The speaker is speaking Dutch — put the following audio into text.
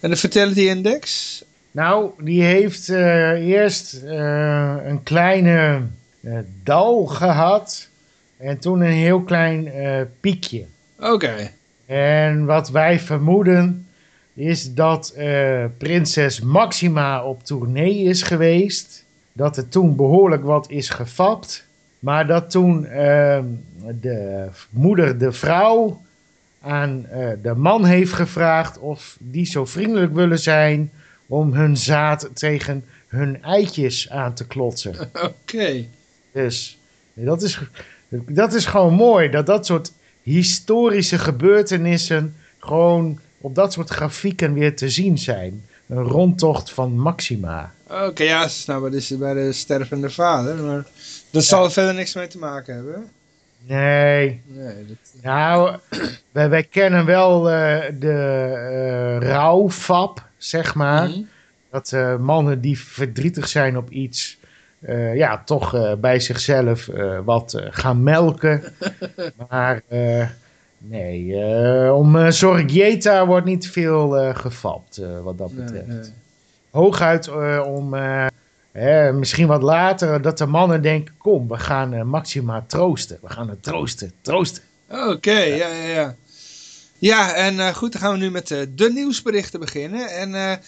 En de Fertility Index? Nou, die heeft uh, eerst uh, een kleine uh, dal gehad en toen een heel klein piekje. Oké. Okay. En wat wij vermoeden is dat prinses Maxima op tournee is geweest. Dat er toen behoorlijk wat is gefapt. Maar dat toen de moeder, de vrouw, aan de man heeft gevraagd of die zo vriendelijk willen zijn om hun zaad tegen hun eitjes aan te klotsen. Oké. Dus dat is, dat is gewoon mooi, dat dat soort historische gebeurtenissen gewoon op dat soort grafieken weer te zien zijn. Een rondtocht van Maxima. Oké, ja, nou, wat is bij de stervende vader, maar dat zal er verder niks mee te maken hebben. Nee. Nee dat... Nou, wij, wij kennen wel uh, de uh, rouwfab, zeg maar. Mhm. Dat uh, mannen die verdrietig zijn op iets, ja, toch bij zichzelf wat gaan melken. maar nee, om Sorgieta wordt niet veel gefapt, wat dat betreft. Nee, nee. Hooguit om misschien wat later dat de mannen denken, kom, we gaan Maxima troosten. We gaan het troosten, troosten. Oké, ja, ja, ja. Ja, en uh, goed, dan gaan we nu met uh, de nieuwsberichten beginnen. En